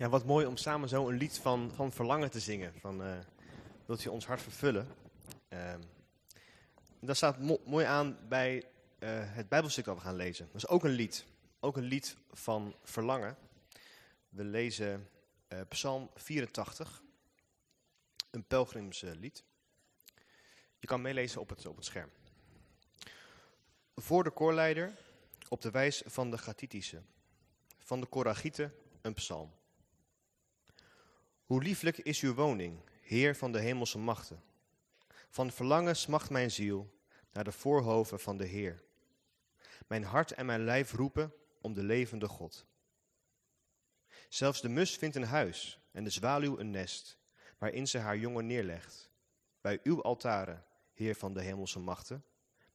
Ja, wat mooi om samen zo een lied van, van verlangen te zingen. Van, uh, wilt u ons hart vervullen? Uh, dat staat mo mooi aan bij uh, het Bijbelstuk dat we gaan lezen. Dat is ook een lied. Ook een lied van verlangen. We lezen uh, Psalm 84. Een pelgrimslied. Je kan meelezen op het, op het scherm. Voor de koorleider op de wijs van de Gatitische. Van de Koragieten een psalm. Hoe lieflijk is uw woning, Heer van de hemelse machten. Van verlangen smacht mijn ziel naar de voorhoven van de Heer. Mijn hart en mijn lijf roepen om de levende God. Zelfs de mus vindt een huis en de zwaluw een nest, waarin ze haar jongen neerlegt. Bij uw altaren, Heer van de hemelse machten,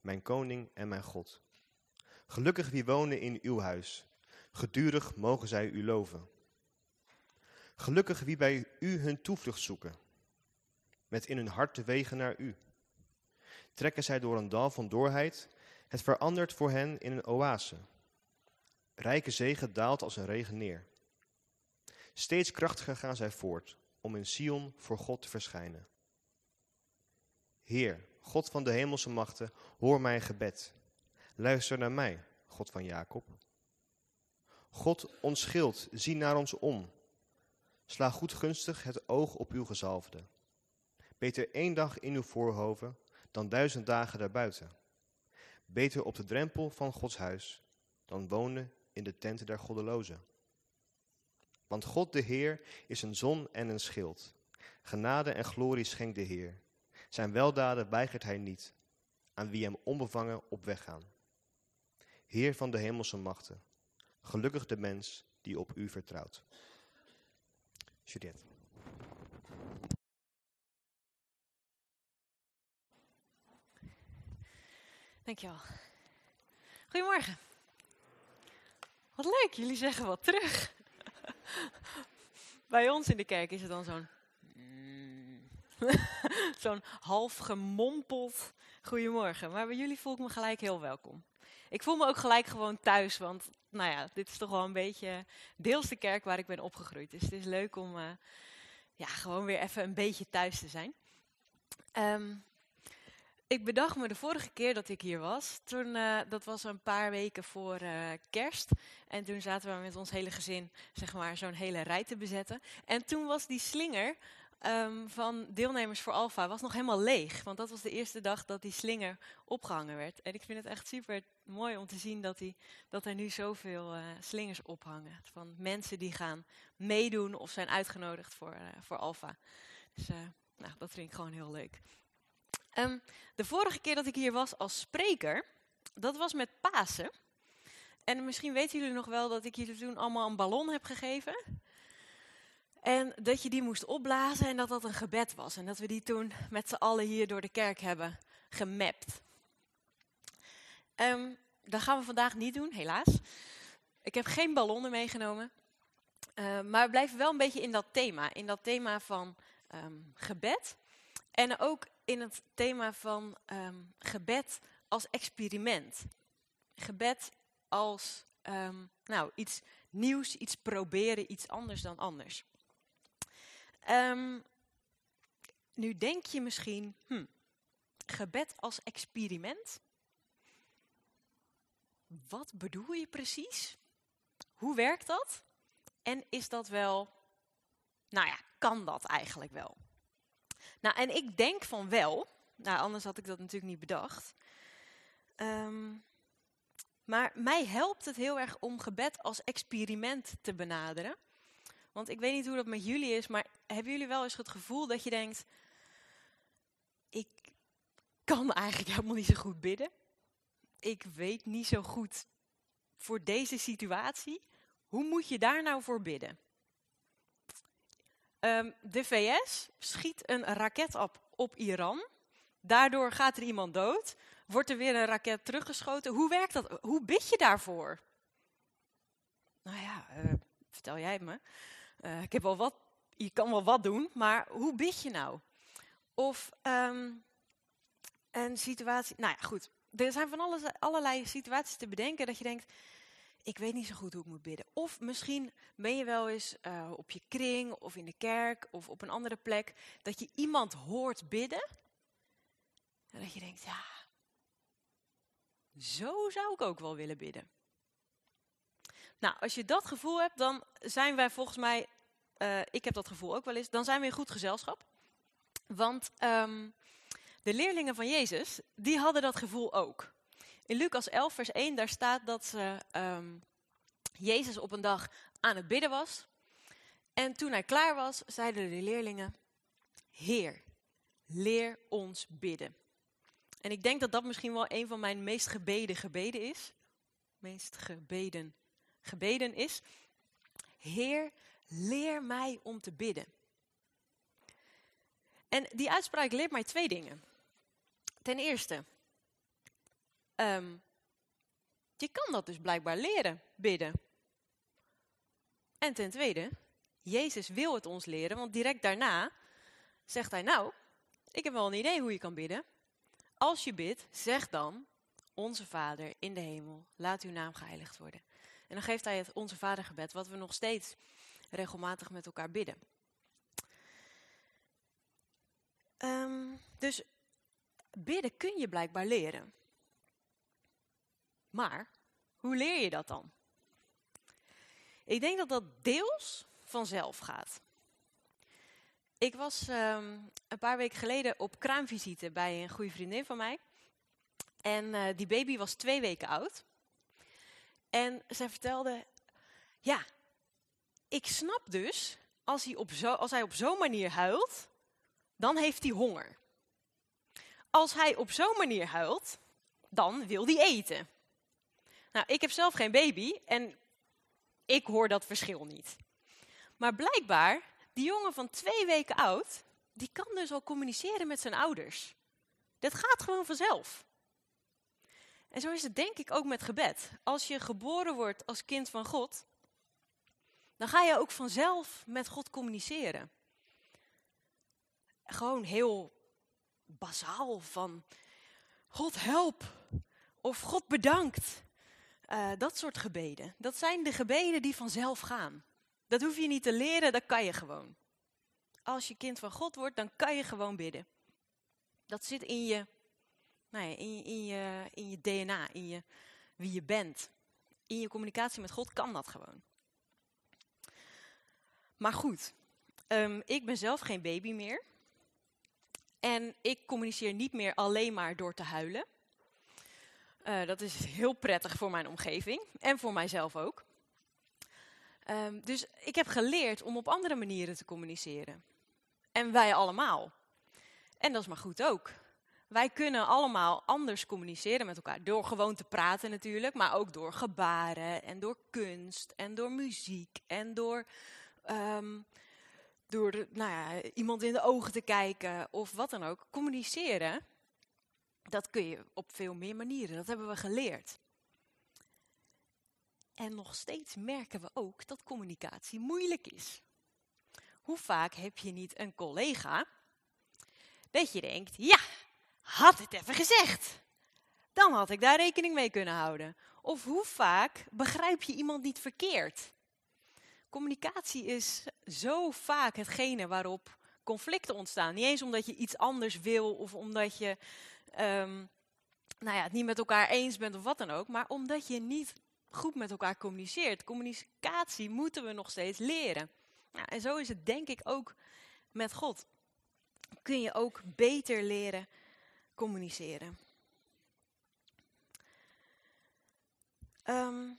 mijn koning en mijn God. Gelukkig wie wonen in uw huis, gedurig mogen zij u loven. Gelukkig wie bij u hun toevlucht zoeken, met in hun hart de wegen naar u. Trekken zij door een dal van doorheid, het verandert voor hen in een oase. Rijke zegen daalt als een regen neer. Steeds krachtiger gaan zij voort, om in Sion voor God te verschijnen. Heer, God van de hemelse machten, hoor mijn gebed. Luister naar mij, God van Jacob. God, ons schild, zie naar ons om. Sla goed gunstig het oog op uw gezalfde. Beter één dag in uw voorhoven dan duizend dagen daarbuiten. Beter op de drempel van Gods huis dan wonen in de tenten der goddelozen. Want God de Heer is een zon en een schild. Genade en glorie schenkt de Heer. Zijn weldaden weigert hij niet, aan wie hem onbevangen op weg gaan. Heer van de hemelse machten, gelukkig de mens die op u vertrouwt. Juliette. Dankjewel. Goedemorgen. Wat leuk, jullie zeggen wat terug. Bij ons in de kerk is het dan zo'n... zo'n half gemompeld goedemorgen. Maar bij jullie voel ik me gelijk heel welkom. Ik voel me ook gelijk gewoon thuis, want nou ja, dit is toch wel een beetje deels de kerk waar ik ben opgegroeid. Dus het is leuk om uh, ja, gewoon weer even een beetje thuis te zijn. Um, ik bedacht me de vorige keer dat ik hier was. Toen, uh, dat was een paar weken voor uh, kerst. En toen zaten we met ons hele gezin, zeg maar, zo'n hele rij te bezetten. En toen was die slinger um, van deelnemers voor Alfa was nog helemaal leeg. Want dat was de eerste dag dat die slinger opgehangen werd. En ik vind het echt super mooi om te zien dat, die, dat er nu zoveel uh, slingers ophangen. Van mensen die gaan meedoen of zijn uitgenodigd voor, uh, voor Alfa. Dus uh, nou, dat vind ik gewoon heel leuk. Um, de vorige keer dat ik hier was als spreker, dat was met Pasen. En misschien weten jullie nog wel dat ik jullie toen allemaal een ballon heb gegeven. En dat je die moest opblazen en dat dat een gebed was. En dat we die toen met z'n allen hier door de kerk hebben gemapt. Um, dat gaan we vandaag niet doen, helaas. Ik heb geen ballonnen meegenomen. Uh, maar we blijven wel een beetje in dat thema. In dat thema van um, gebed. En ook in het thema van gebed als experiment. Gebed als nou, iets nieuws, iets proberen, iets anders dan anders. Um, nu denk je misschien, hm, gebed als experiment? Wat bedoel je precies? Hoe werkt dat? En is dat wel, nou ja, kan dat eigenlijk wel? Nou, en ik denk van wel. Nou, anders had ik dat natuurlijk niet bedacht. Um, maar mij helpt het heel erg om gebed als experiment te benaderen. Want ik weet niet hoe dat met jullie is, maar hebben jullie wel eens het gevoel dat je denkt: ik kan eigenlijk helemaal niet zo goed bidden. Ik weet niet zo goed voor deze situatie. Hoe moet je daar nou voor bidden? Um, de VS schiet een raket op, op Iran. Daardoor gaat er iemand dood. Wordt er weer een raket teruggeschoten. Hoe werkt dat? Hoe bid je daarvoor? Nou ja, uh, vertel jij me. Uh, ik heb wel wat, je kan wel wat doen, maar hoe bid je nou? Of um, een situatie, nou ja goed, er zijn van alles, allerlei situaties te bedenken dat je denkt, ik weet niet zo goed hoe ik moet bidden. Of misschien ben je wel eens uh, op je kring of in de kerk of op een andere plek dat je iemand hoort bidden. En dat je denkt, ja, zo zou ik ook wel willen bidden. Nou, als je dat gevoel hebt, dan zijn wij volgens mij, uh, ik heb dat gevoel ook wel eens, dan zijn we in goed gezelschap. Want um, de leerlingen van Jezus, die hadden dat gevoel ook. In Lucas 11, vers 1, daar staat dat ze, um, Jezus op een dag aan het bidden was. En toen hij klaar was, zeiden de leerlingen, Heer, leer ons bidden. En ik denk dat dat misschien wel een van mijn meest gebeden gebeden is. Meest gebeden gebeden is. Heer, leer mij om te bidden. En die uitspraak leert mij twee dingen. Ten eerste, um, je kan dat dus blijkbaar leren, bidden. En ten tweede, Jezus wil het ons leren, want direct daarna zegt hij, nou, ik heb wel een idee hoe je kan bidden. Als je bidt, zeg dan, onze Vader in de hemel, laat uw naam geheiligd worden. En dan geeft hij het Onze Vader gebed, wat we nog steeds regelmatig met elkaar bidden. Um, dus bidden kun je blijkbaar leren. Maar hoe leer je dat dan? Ik denk dat dat deels vanzelf gaat. Ik was um, een paar weken geleden op kraamvisite bij een goede vriendin van mij. En uh, die baby was twee weken oud. En zij vertelde, ja, ik snap dus, als hij op zo, zo'n manier huilt, dan heeft hij honger. Als hij op zo'n manier huilt, dan wil hij eten. Nou, ik heb zelf geen baby en ik hoor dat verschil niet. Maar blijkbaar, die jongen van twee weken oud, die kan dus al communiceren met zijn ouders. Dat gaat gewoon vanzelf. En zo is het denk ik ook met gebed. Als je geboren wordt als kind van God, dan ga je ook vanzelf met God communiceren. Gewoon heel bazaal van God help of God bedankt. Uh, dat soort gebeden. Dat zijn de gebeden die vanzelf gaan. Dat hoef je niet te leren, dat kan je gewoon. Als je kind van God wordt, dan kan je gewoon bidden. Dat zit in je, nou in, je, in je DNA, in je, wie je bent. In je communicatie met God kan dat gewoon. Maar goed, um, ik ben zelf geen baby meer. En ik communiceer niet meer alleen maar door te huilen. Uh, dat is heel prettig voor mijn omgeving en voor mijzelf ook. Um, dus ik heb geleerd om op andere manieren te communiceren. En wij allemaal. En dat is maar goed ook. Wij kunnen allemaal anders communiceren met elkaar. Door gewoon te praten natuurlijk, maar ook door gebaren en door kunst en door muziek en door um, door nou ja, iemand in de ogen te kijken of wat dan ook. Communiceren, dat kun je op veel meer manieren. Dat hebben we geleerd. En nog steeds merken we ook dat communicatie moeilijk is. Hoe vaak heb je niet een collega dat je denkt, ja, had het even gezegd. Dan had ik daar rekening mee kunnen houden. Of hoe vaak begrijp je iemand niet verkeerd? Communicatie is zo vaak hetgene waarop conflicten ontstaan. Niet eens omdat je iets anders wil of omdat je um, nou ja, het niet met elkaar eens bent of wat dan ook, maar omdat je niet goed met elkaar communiceert. Communicatie moeten we nog steeds leren. Nou, en zo is het denk ik ook met God. Kun je ook beter leren communiceren. Um,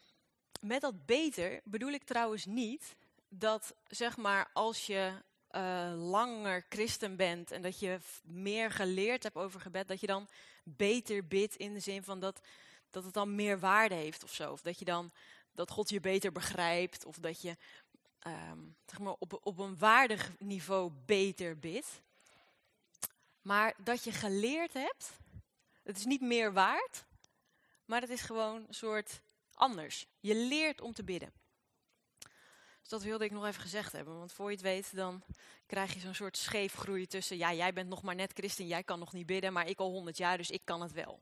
met dat beter bedoel ik trouwens niet dat, zeg maar, als je uh, langer christen bent en dat je meer geleerd hebt over gebed, dat je dan beter bidt in de zin van dat, dat het dan meer waarde heeft of zo. Of dat je dan, dat God je beter begrijpt of dat je um, zeg maar op, op een waardig niveau beter bidt. Maar dat je geleerd hebt, het is niet meer waard, maar het is gewoon een soort anders. Je leert om te bidden. Dus dat wilde ik nog even gezegd hebben. Want voor je het weet, dan krijg je zo'n soort scheefgroei tussen... ja, jij bent nog maar net christen, jij kan nog niet bidden... maar ik al honderd jaar, dus ik kan het wel.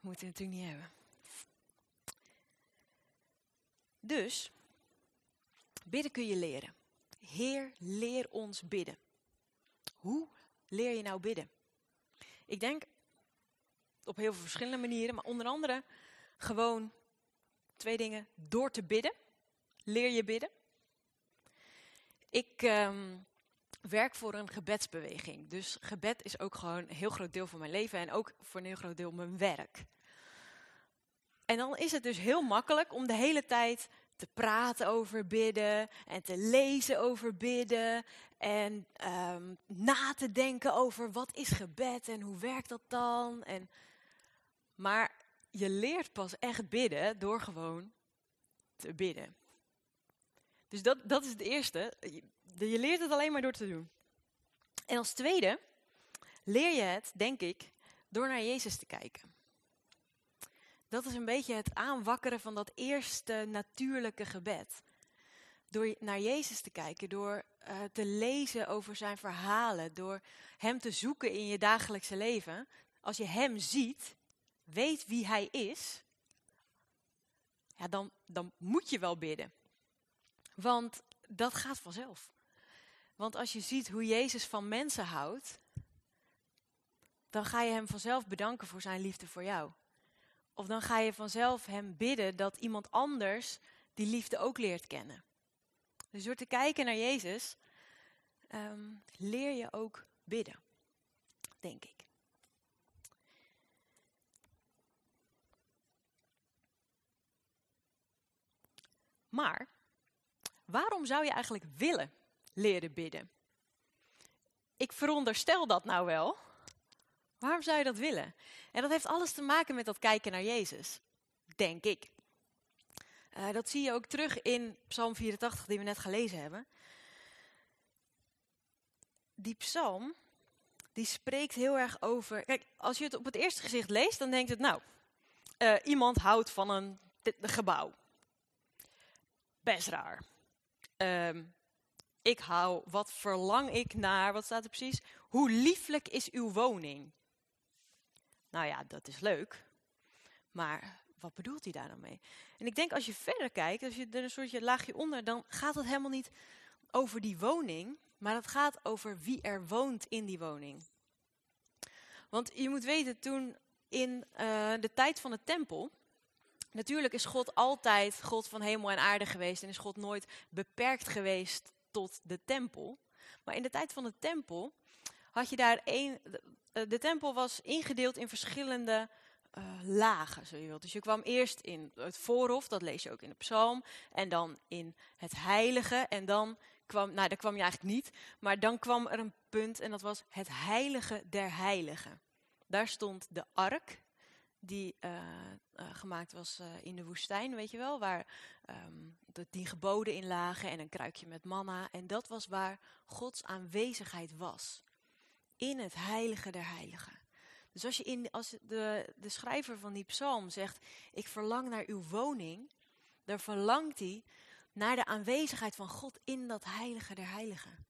moeten we natuurlijk niet hebben. Dus, bidden kun je leren. Heer, leer ons bidden. Hoe leer je nou bidden? Ik denk op heel veel verschillende manieren, maar onder andere gewoon twee dingen. Door te bidden, leer je bidden. Ik ehm, werk voor een gebedsbeweging, dus gebed is ook gewoon een heel groot deel van mijn leven en ook voor een heel groot deel mijn werk. En dan is het dus heel makkelijk om de hele tijd te praten over bidden en te lezen over bidden en ehm, na te denken over wat is gebed en hoe werkt dat dan. En, maar je leert pas echt bidden door gewoon te bidden. Dus dat, dat is het eerste. Je, leert het alleen maar door te doen. En als tweede leer je het, denk ik, door naar Jezus te kijken. Dat is een beetje het aanwakkeren van dat eerste natuurlijke gebed. Door naar Jezus te kijken, door uh, te lezen over zijn verhalen, door Hem te zoeken in je dagelijkse leven. Als je Hem ziet, weet wie Hij is, ja, dan, dan moet je wel bidden. Want dat gaat vanzelf. Want als je ziet hoe Jezus van mensen houdt, dan ga je Hem vanzelf bedanken voor Zijn liefde voor jou. Of dan ga je vanzelf hem bidden dat iemand anders die liefde ook leert kennen. Dus door te kijken naar Jezus, ehm, leer je ook bidden, denk ik. Maar waarom zou je eigenlijk willen leren bidden? Ik veronderstel dat nou wel, Waarom zou je dat willen? En dat heeft alles te maken met dat kijken naar Jezus, denk ik. Uh, dat zie je ook terug in Psalm 84, die we net gelezen hebben. Die psalm, die spreekt heel erg over... Kijk, als je het op het eerste gezicht leest, dan denkt het, nou, uh, iemand houdt van een gebouw. Best raar. Uh, ik hou, wat verlang ik naar, wat staat er precies? Hoe lieflijk is uw woning? Nou ja, dat is leuk. Maar wat bedoelt hij daar dan mee? En ik denk als je verder kijkt, als je er een soortje laagje onder, dan gaat het helemaal niet over die woning, maar het gaat over wie er woont in die woning. Want je moet weten, toen in uh, de tijd van de tempel, natuurlijk is God altijd God van hemel en aarde geweest en is God nooit beperkt geweest tot de tempel. Maar in de tijd van de tempel had je daar één, eh, de tempel was ingedeeld in verschillende uh, lagen, zo je wilt. Dus je kwam eerst in het voorhof, dat lees je ook in de psalm, en dan in het heilige, en dan kwam, nou daar kwam je eigenlijk niet, maar dan kwam er een punt en dat was het heilige der heiligen. Daar stond de ark, die uh, uh, gemaakt was in de woestijn, weet je wel, waar um, de tien geboden in lagen en een kruikje met manna. En dat was waar Gods aanwezigheid was in het heilige der heiligen. Dus als, je in, als de, de schrijver van die psalm zegt, ik verlang naar uw woning, dan verlangt hij naar de aanwezigheid van God in dat heilige der heiligen.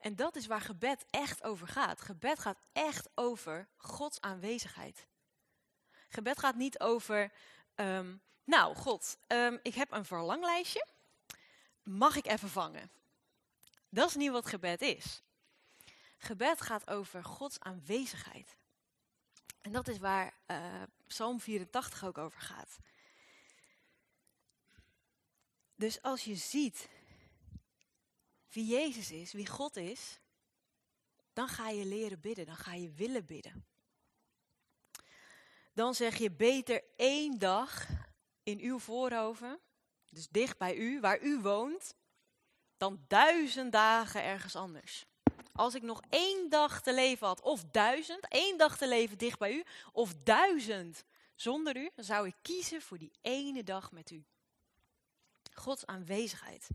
En dat is waar gebed echt over gaat. Gebed gaat echt over Gods aanwezigheid. Gebed gaat niet over, um, nou God, um, ik heb een verlanglijstje, mag ik even vangen? Dat is niet wat gebed is. Gebed gaat over Gods aanwezigheid. En dat is waar uh, Psalm 84 ook over gaat. Dus als je ziet wie Jezus is, wie God is, dan ga je leren bidden, dan ga je willen bidden. Dan zeg je beter één dag in uw voorhoven, dus dicht bij u, waar u woont, dan duizend dagen ergens anders. Als ik nog één dag te leven had, of duizend, één dag te leven dicht bij u, of duizend zonder u, dan zou ik kiezen voor die ene dag met u. Gods aanwezigheid.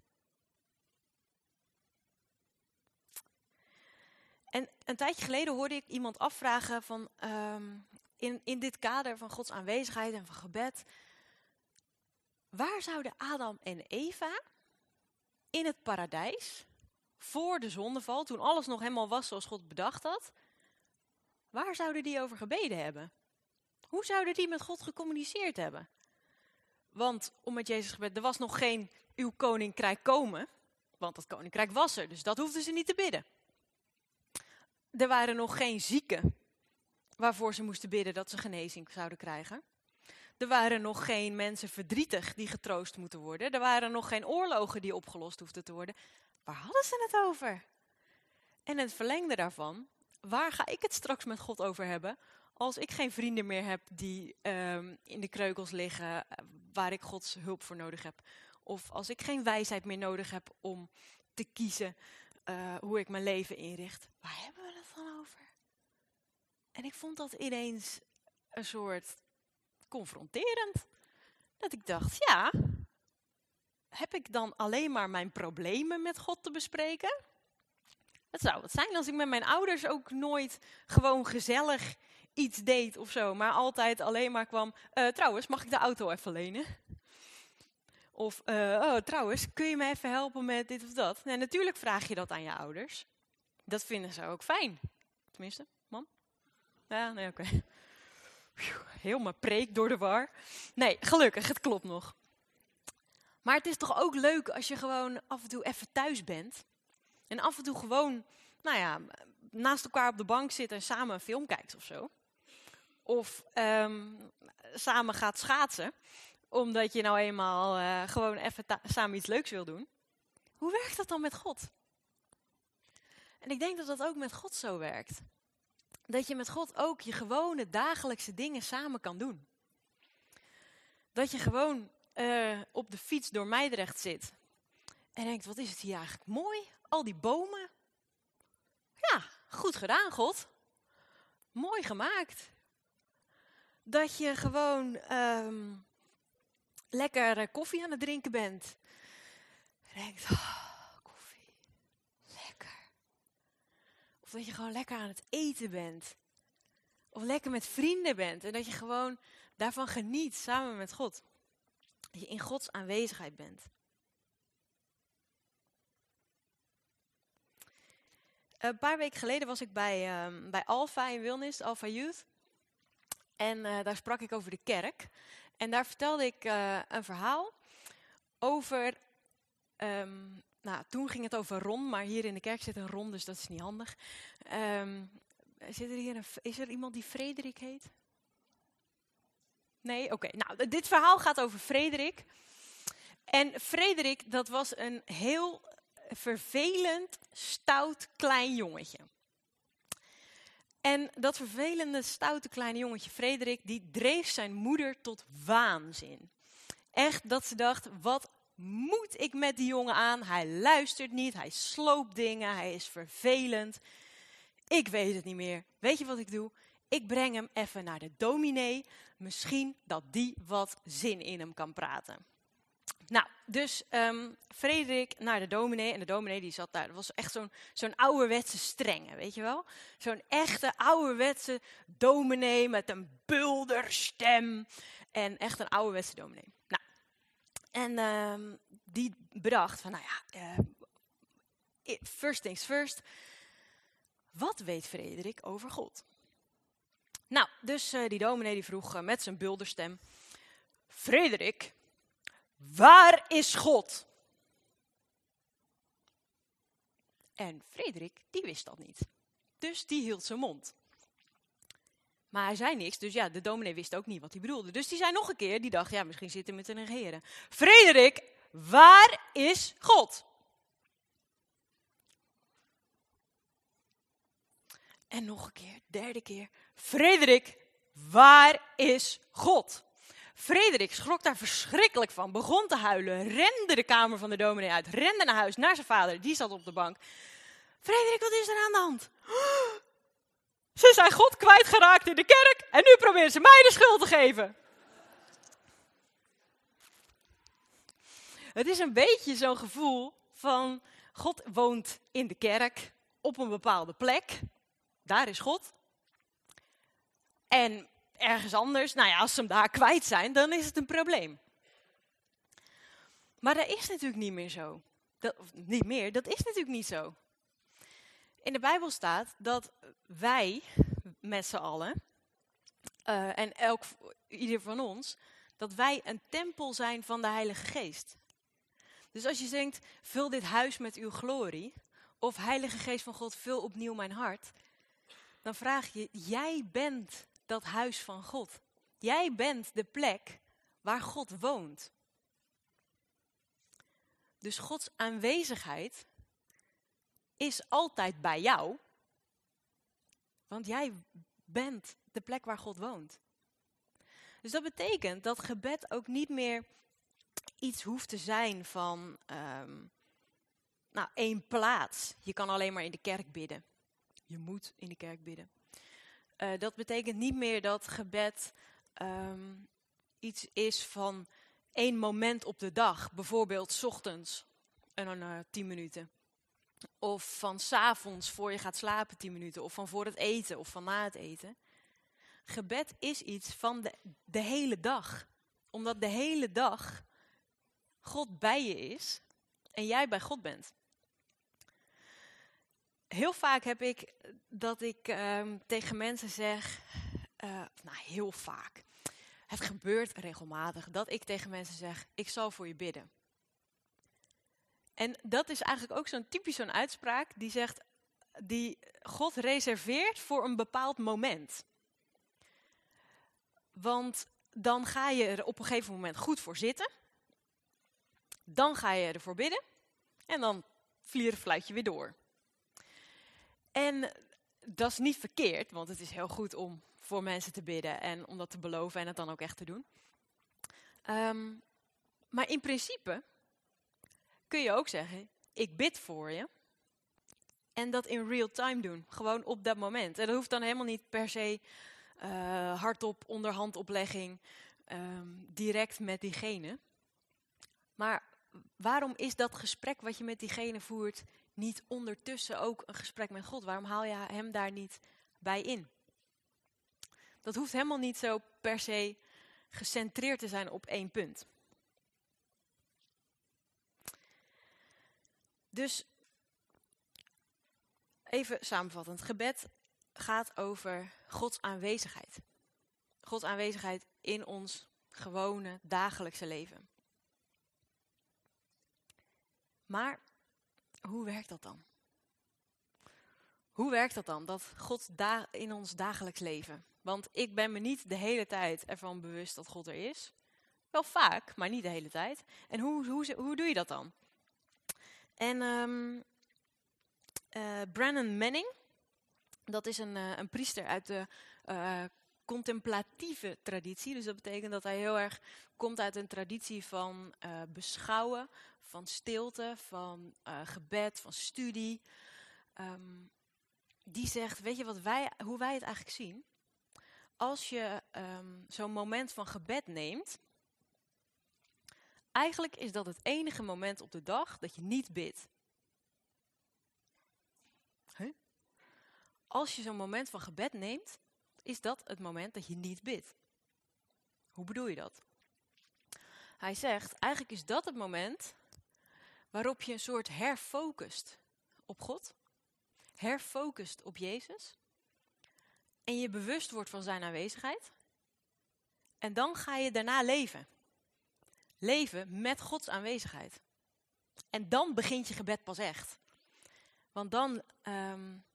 En een tijdje geleden hoorde ik iemand afvragen van, um, in, in dit kader van Gods aanwezigheid en van gebed, waar zouden Adam en Eva in het paradijs voor de zondeval, toen alles nog helemaal was zoals God bedacht had, waar zouden die over gebeden hebben? Hoe zouden die met God gecommuniceerd hebben? Want om met Jezus gebed, er was nog geen uw koninkrijk komen. Want dat koninkrijk was er, dus dat hoefden ze niet te bidden. Er waren nog geen zieken waarvoor ze moesten bidden dat ze genezing zouden krijgen. Er waren nog geen mensen verdrietig die getroost moeten worden. Er waren nog geen oorlogen die opgelost hoefden te worden. Waar hadden ze het over? En het verlengde daarvan, waar ga ik het straks met God over hebben als ik geen vrienden meer heb die um, in de kreukels liggen, eh, waar ik Gods hulp voor nodig heb? Of als ik geen wijsheid meer nodig heb om te kiezen uh, hoe ik mijn leven inricht. Waar hebben we over? En ik vond dat ineens een soort confronterend. Dat ik dacht, ja, heb ik dan alleen maar mijn problemen met God te bespreken? Het zou het zijn als ik met mijn ouders ook nooit gewoon gezellig iets deed of zo, maar altijd alleen maar kwam, uh, trouwens, mag ik de auto even lenen? Of, uh, oh, trouwens, kun je me even helpen met dit of dat? Nee, natuurlijk vraag je dat aan je ouders. Dat vinden ze ook fijn. Tenminste, mam? Ja, nee, oké. Okay. Helemaal preek door de war. Nee, gelukkig, het klopt nog. Maar het is toch ook leuk als je gewoon af en toe even thuis bent. En af en toe gewoon, nou ja, naast elkaar op de bank zit en samen een film kijkt of zo. Of um, samen gaat schaatsen, omdat je nou eenmaal uh, gewoon even samen iets leuks wil doen. Hoe werkt dat dan met God? En ik denk dat dat ook met God zo werkt. Dat je met God ook je gewone dagelijkse dingen samen kan doen. Dat je gewoon uh, op de fiets door Meidrecht zit. En denkt, wat is het hier eigenlijk mooi? Al die bomen. Ja, goed gedaan God. Mooi gemaakt. Dat je gewoon um, lekker uh, koffie aan het drinken bent. En denkt, oh, koffie. Lekker. Of dat je gewoon lekker aan het eten bent. Of lekker met vrienden bent. En dat je gewoon daarvan geniet samen met God. Dat je in Gods aanwezigheid bent. Een paar weken geleden was ik bij, um, bij Alpha in Wilnis, Alpha Youth. En uh, daar sprak ik over de kerk. En daar vertelde ik uh, een verhaal over. Um, nou, toen ging het over Ron, maar hier in de kerk zit een Ron, dus dat is niet handig. Um, zit er hier een, is er iemand die Frederik heet? Nee? Oké. Nou, dit verhaal gaat over Frederik. En Frederik, dat was een heel vervelend, stout, klein jongetje. En dat vervelende, stoute kleine jongetje Frederik, die dreef zijn moeder tot waanzin. Echt dat ze dacht, wat moet ik met die jongen aan? Hij luistert niet, hij sloopt dingen, hij is vervelend. Ik weet het niet meer. Weet je wat ik doe? Ik breng hem even naar de dominee. Misschien dat die wat zin in hem kan praten. Nou, dus um, Frederik naar de dominee. En de dominee die zat daar. Dat was echt zo'n zo'n ouderwetse strenge, weet je wel? Zo'n echte ouderwetse dominee met een bulderstem. En echt een ouderwetse dominee. Nou, en um, die bedacht van, nou ja, uh, first things first. Wat weet Frederik over God? Nou, dus uh, die dominee die vroeg uh, met zijn bulderstem. Frederik, Waar is God? En Frederik, die wist dat niet. Dus die hield zijn mond. Maar hij zei niks, dus ja, de dominee wist ook niet wat hij bedoelde. Dus die zei nog een keer, die dacht, ja, misschien zit hij met een regeren. Frederik, waar is God? En nog een keer, derde keer. Frederik, waar is God? Frederik schrok daar verschrikkelijk van, begon te huilen, rende de kamer van de dominee uit, rende naar huis, naar zijn vader, die zat op de bank. Frederik, wat is er aan de hand? Ze zijn God kwijtgeraakt in de kerk en nu proberen ze mij de schuld te geven. Het is een beetje zo'n gevoel van God woont in de kerk op een bepaalde plek. Daar is God. En ergens anders, nou ja, als ze hem daar kwijt zijn, dan is het een probleem. Maar dat is natuurlijk niet meer zo. Dat, niet meer, dat is natuurlijk niet zo. In de Bijbel staat dat wij met z'n allen eh, en elk, ieder van ons, dat wij een tempel zijn van de Heilige Geest. Dus als je denkt, vul dit huis met uw glorie, of Heilige Geest van God, vul opnieuw mijn hart, dan vraag je, jij bent dat huis van God. Jij bent de plek waar God woont. Dus Gods aanwezigheid is altijd bij jou, want jij bent de plek waar God woont. Dus dat betekent dat gebed ook niet meer iets hoeft te zijn van um, nou, één plaats. Je kan alleen maar in de kerk bidden. Je moet in de kerk bidden. Uh, dat betekent niet meer dat gebed um, iets is van één moment op de dag. Bijvoorbeeld ochtends en dan uh, tien minuten. Of van s avonds voor je gaat slapen tien minuten. Of van voor het eten of van na het eten. Gebed is iets van de, de hele dag. Omdat de hele dag God bij je is en jij bij God bent. Heel vaak heb ik dat ik um, tegen mensen zeg, uh, nou heel vaak, het gebeurt regelmatig dat ik tegen mensen zeg, ik zal voor je bidden. En dat is eigenlijk ook zo'n typisch zo'n uitspraak die zegt, die God reserveert voor een bepaald moment. Want dan ga je er op een gegeven moment goed voor zitten. Dan ga je ervoor bidden. En dan vlier fluit je weer door. En dat is niet verkeerd, want het is heel goed om voor mensen te bidden en om dat te beloven en het dan ook echt te doen. Um, maar in principe kun je ook zeggen, ik bid voor je. En dat in real time doen, gewoon op dat moment. En dat hoeft dan helemaal niet per se uh, hardop, onderhandoplegging, um, direct met diegene. Maar waarom is dat gesprek wat je met diegene voert niet ondertussen ook een gesprek met God? Waarom haal je hem daar niet bij in? Dat hoeft helemaal niet zo per se gecentreerd te zijn op één punt. Dus even samenvattend. Gebed gaat over Gods aanwezigheid. Gods aanwezigheid in ons gewone dagelijkse leven. Maar hoe werkt dat dan? Hoe werkt dat dan, dat God in ons dagelijks leven? Want ik ben me niet de hele tijd ervan bewust dat God er is. Wel vaak, maar niet de hele tijd. En hoe, hoe, hoe doe je dat dan? En um, Brandon Manning, dat is een, uh, een priester uit de uh, contemplatieve traditie. Dus dat betekent dat hij heel erg komt uit een traditie van beschouwen, van stilte, van gebed, van studie. Um, die zegt, weet je wat wij, hoe wij het eigenlijk zien? Als je um, zo'n moment van gebed neemt, eigenlijk is dat het enige moment op de dag dat je niet bidt. Huh? Als je zo'n moment van gebed neemt, is dat het moment dat je niet bidt. Hoe bedoel je dat? Hij zegt, eigenlijk is dat het moment waarop je een soort herfocust op God herfocust op Jezus en je bewust wordt van zijn aanwezigheid. En dan ga je daarna leven. Leven met Gods aanwezigheid. En dan begint je gebed pas echt. Want dan, um,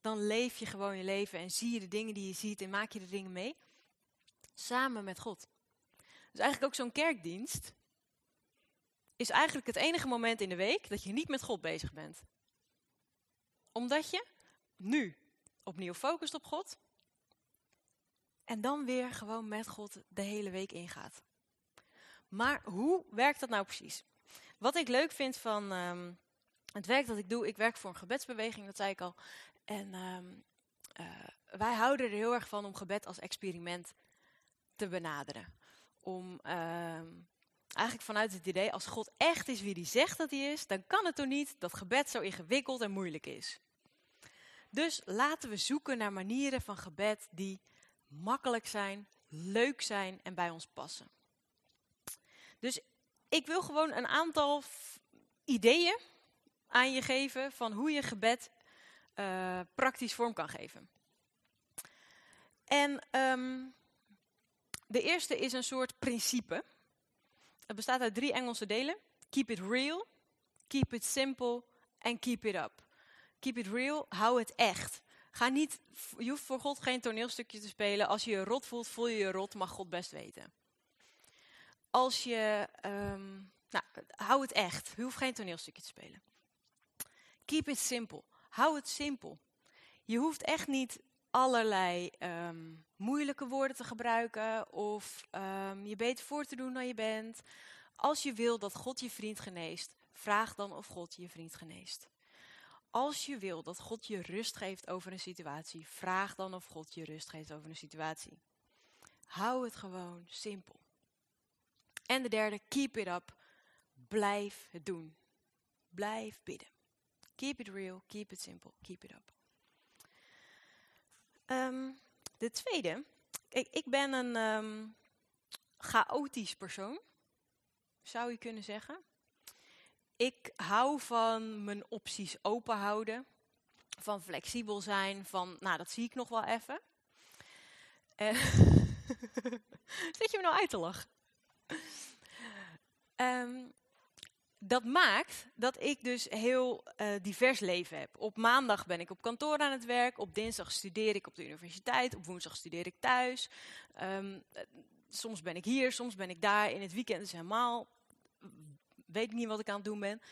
dan leef je gewoon je leven en zie je de dingen die je ziet en maak je de dingen mee. Samen met God. Dus eigenlijk ook zo'n kerkdienst is eigenlijk het enige moment in de week dat je niet met God bezig bent omdat je nu opnieuw focust op God. En dan weer gewoon met God de hele week ingaat. Maar hoe werkt dat nou precies? Wat ik leuk vind van um, het werk dat ik doe, ik werk voor een gebedsbeweging, dat zei ik al. En um, uh, wij houden er heel erg van om gebed als experiment te benaderen. Om uh, eigenlijk vanuit het idee, als God echt is wie hij zegt dat hij is, dan kan het toch niet dat gebed zo ingewikkeld en moeilijk is. Dus laten we zoeken naar manieren van gebed die makkelijk zijn, leuk zijn en bij ons passen. Dus ik wil gewoon een aantal ideeën aan je geven van hoe je gebed uh, praktisch vorm kan geven. En ehm, de eerste is een soort principe. Het bestaat uit drie Engelse delen. Keep it real, keep it simple en keep it up. Keep it real, hou het echt. Ga niet, je hoeft voor God geen toneelstukje te spelen. Als je je rot voelt, voel je je rot, mag God best weten. Als je, ehm, nou, hou het echt. Je hoeft geen toneelstukje te spelen. Keep it simple. Hou het simpel. Je hoeft echt niet allerlei ehm, moeilijke woorden te gebruiken of um, je beter voor te doen dan je bent. Als je wil dat God je vriend geneest, vraag dan of God je vriend geneest. Als je wil dat God je rust geeft over een situatie, vraag dan of God je rust geeft over een situatie. Hou het gewoon simpel. En de derde, keep it up. Blijf het doen. Blijf bidden. Keep it real, keep it simple, keep it up. Ehm, de tweede, ik, ik ben een um, chaotisch persoon, zou je kunnen zeggen. Ik hou van mijn opties open houden, van flexibel zijn, van, nou dat zie ik nog wel even. Uh, Zit je me nou uit te lachen? Um, dat maakt dat ik dus heel uh, divers leven heb. Op maandag ben ik op kantoor aan het werk, op dinsdag studeer ik op de universiteit, op woensdag studeer ik thuis. Um, soms ben ik hier, soms ben ik daar. In het weekend is helemaal, weet ik niet wat ik aan het doen ben.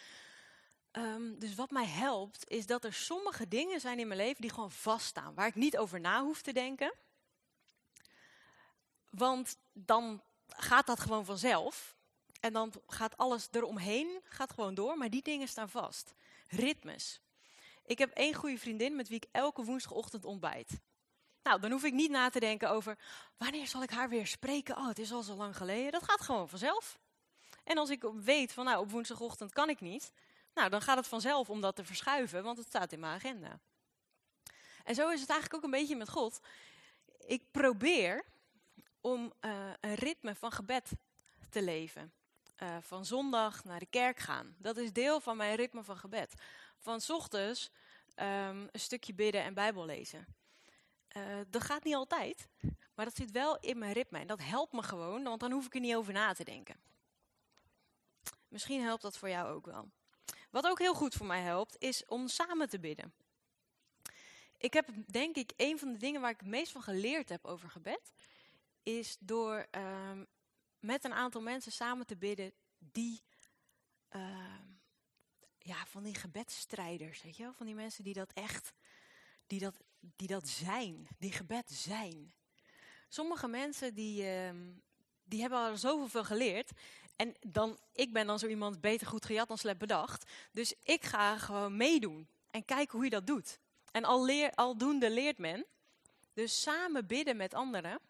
Um, dus wat mij helpt, is dat er sommige dingen zijn in mijn leven die gewoon vaststaan, waar ik niet over na hoef te denken. Want dan gaat dat gewoon vanzelf. En dan gaat alles eromheen gaat gewoon door, maar die dingen staan vast. Ritmes. Ik heb één goede vriendin met wie ik elke woensdagochtend ontbijt. Nou, dan hoef ik niet na te denken over wanneer zal ik haar weer spreken. Oh, het is al zo lang geleden. Dat gaat gewoon vanzelf. En als ik weet van nou, op woensdagochtend kan ik niet, nou, dan gaat het vanzelf om dat te verschuiven, want het staat in mijn agenda. En zo is het eigenlijk ook een beetje met God. Ik probeer om uh, een ritme van gebed te leven. Uh, van zondag naar de kerk gaan. Dat is deel van mijn ritme van gebed. Van ochtends um, een stukje bidden en Bijbel lezen. Uh, dat gaat niet altijd, maar dat zit wel in mijn ritme. En dat helpt me gewoon, want dan hoef ik er niet over na te denken. Misschien helpt dat voor jou ook wel. Wat ook heel goed voor mij helpt, is om samen te bidden. Ik heb, denk ik, een van de dingen waar ik het meest van geleerd heb over gebed, is door um, met een aantal mensen samen te bidden die, uh, ja, van die gebedstrijders, weet je wel? Van die mensen die dat echt, die dat, die dat zijn, die gebed zijn. Sommige mensen die, uh, die hebben al zoveel veel geleerd. En dan, ik ben dan zo iemand beter goed gejat dan slecht bedacht. Dus ik ga gewoon meedoen en kijken hoe je dat doet. En al leer, aldoende leert men. Dus samen bidden met anderen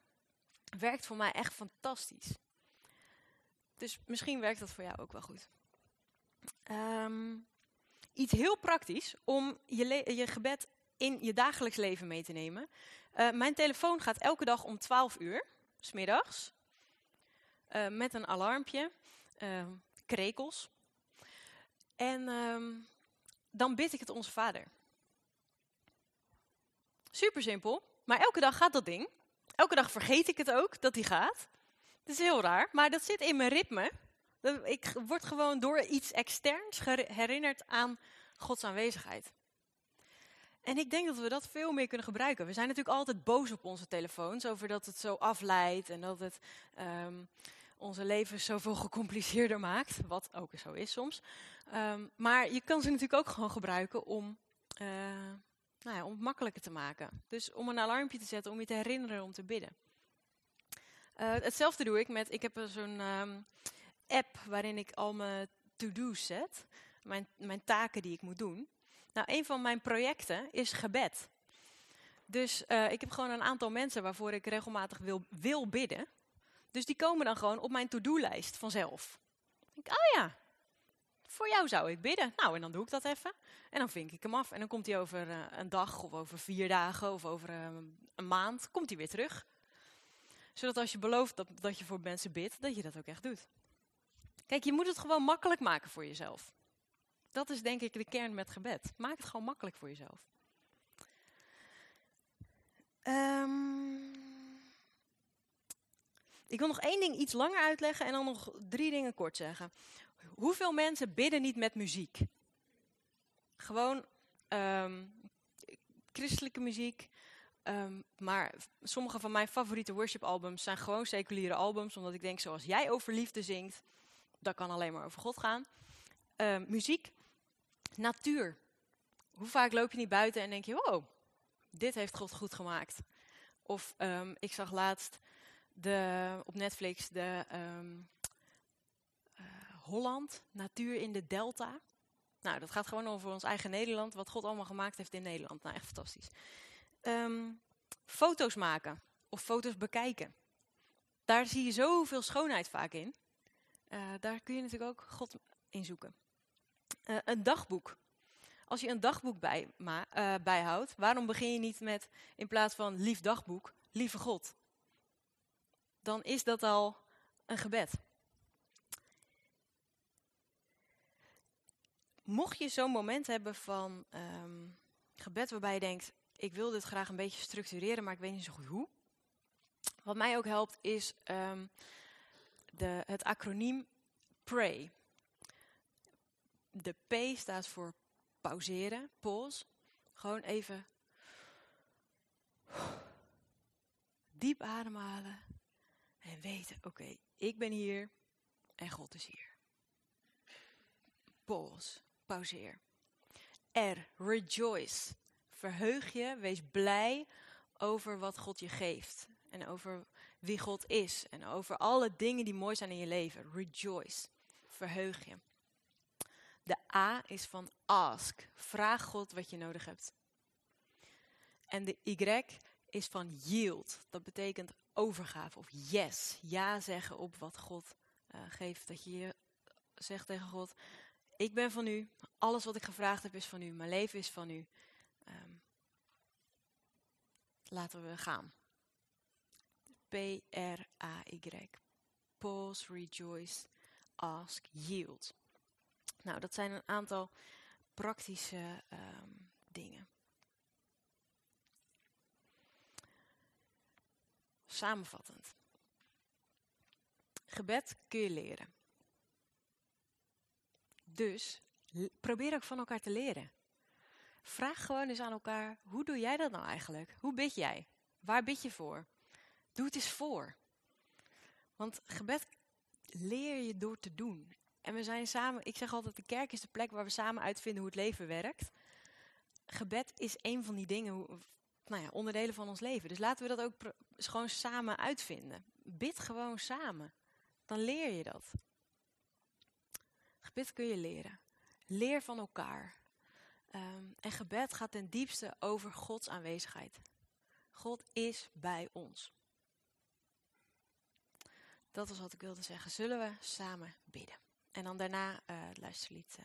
werkt voor mij echt fantastisch. Dus misschien werkt dat voor jou ook wel goed. Um, iets heel praktisch om je, je, gebed in je dagelijks leven mee te nemen. Uh, mijn telefoon gaat elke dag om 12 uur, smiddags. Uh, met een alarmpje, uh, krekels. En um, dan bid ik het onze vader. Super simpel, maar elke dag gaat dat ding. Elke dag vergeet ik het ook dat die gaat. Dat is heel raar, maar dat zit in mijn ritme. Ik word gewoon door iets externs herinnerd aan Gods aanwezigheid. En ik denk dat we dat veel meer kunnen gebruiken. We zijn natuurlijk altijd boos op onze telefoons over dat het zo afleidt en dat het um, onze leven zoveel gecompliceerder maakt. Wat ook zo is soms. Um, maar je kan ze natuurlijk ook gewoon gebruiken om, uh, nou ja, om het makkelijker te maken. Dus om een alarmpje te zetten om je te herinneren om te bidden. Uh, hetzelfde doe ik met, ik heb zo'n um, app waarin ik al mijn to-do's zet. Mijn, mijn taken die ik moet doen. Nou, een van mijn projecten is gebed. Dus uh, ik heb gewoon een aantal mensen waarvoor ik regelmatig wil, wil bidden. Dus die komen dan gewoon op mijn to-do-lijst vanzelf. Ik denk, oh ja, voor jou zou ik bidden. Nou, en dan doe ik dat even. En dan vink ik hem af. En dan komt hij over uh, een dag of over vier dagen of over uh, een maand, komt hij weer terug zodat als je belooft dat, dat je voor mensen bidt, dat je dat ook echt doet. Kijk, je moet het gewoon makkelijk maken voor jezelf. Dat is denk ik de kern met gebed. Maak het gewoon makkelijk voor jezelf. Um, Ik wil nog één ding iets langer uitleggen en dan nog drie dingen kort zeggen. Hoeveel mensen bidden niet met muziek? Gewoon ehm, christelijke muziek. Ehm, maar sommige van mijn favoriete worshipalbums zijn gewoon seculiere albums. Omdat ik denk, zoals jij over liefde zingt, dat kan alleen maar over God gaan. Ehm, muziek, natuur. Hoe vaak loop je niet buiten en denk je, wow, dit heeft God goed gemaakt. Of ehm, ik zag laatst de, op Netflix de eh, Holland, natuur in de delta. Nou, dat gaat gewoon over ons eigen Nederland, wat God allemaal gemaakt heeft in Nederland. Nou, echt fantastisch. Ehm, foto's maken of foto's bekijken. Daar zie je zoveel schoonheid vaak in. Eh, daar kun je natuurlijk ook God in zoeken. Eh, een dagboek. Als je een dagboek bij, eh, bijhoudt, waarom begin je niet met in plaats van lief dagboek, lieve God? Dan is dat al een gebed. Mocht je zo'n moment hebben van ehm, gebed waarbij je denkt, ik wil dit graag een beetje structureren, maar ik weet niet zo goed hoe. Wat mij ook helpt is ehm, de, het acroniem PRAY. De P staat voor pauzeren, pause. Gewoon even diep ademhalen en weten, oké, ik ben hier en God is hier. Pause, pauzeer. R, rejoice. Verheug je, wees blij over wat God je geeft. En over wie God is. En over alle dingen die mooi zijn in je leven. Rejoice. Verheug je. De A is van ask. Vraag God wat je nodig hebt. En de Y is van yield. Dat betekent overgave of yes. Ja zeggen op wat God eh, geeft. Dat je je zegt tegen God, ik ben van u. Alles wat ik gevraagd heb is van u. Mijn leven is van u. Ehm, laten we gaan. P-R-A-Y. Pause, rejoice, ask, yield. Nou, dat zijn een aantal praktische ehm, dingen. Samenvattend. Gebed kun je leren. Dus probeer ook van elkaar te leren. Vraag gewoon eens aan elkaar, hoe doe jij dat nou eigenlijk? Hoe bid jij? Waar bid je voor? Doe het eens voor. Want gebed leer je door te doen. En we zijn samen, ik zeg altijd, de kerk is de plek waar we samen uitvinden hoe het leven werkt. Gebed is een van die dingen, nou ja, onderdelen van ons leven. Dus laten we dat ook gewoon samen uitvinden. Bid gewoon samen. Dan leer je dat. Gebed kun je leren. Leer van elkaar. Ehm, en gebed gaat ten diepste over Gods aanwezigheid. God is bij ons. Dat was wat ik wilde zeggen. Zullen we samen bidden? En dan daarna eh, het luisterlied eh.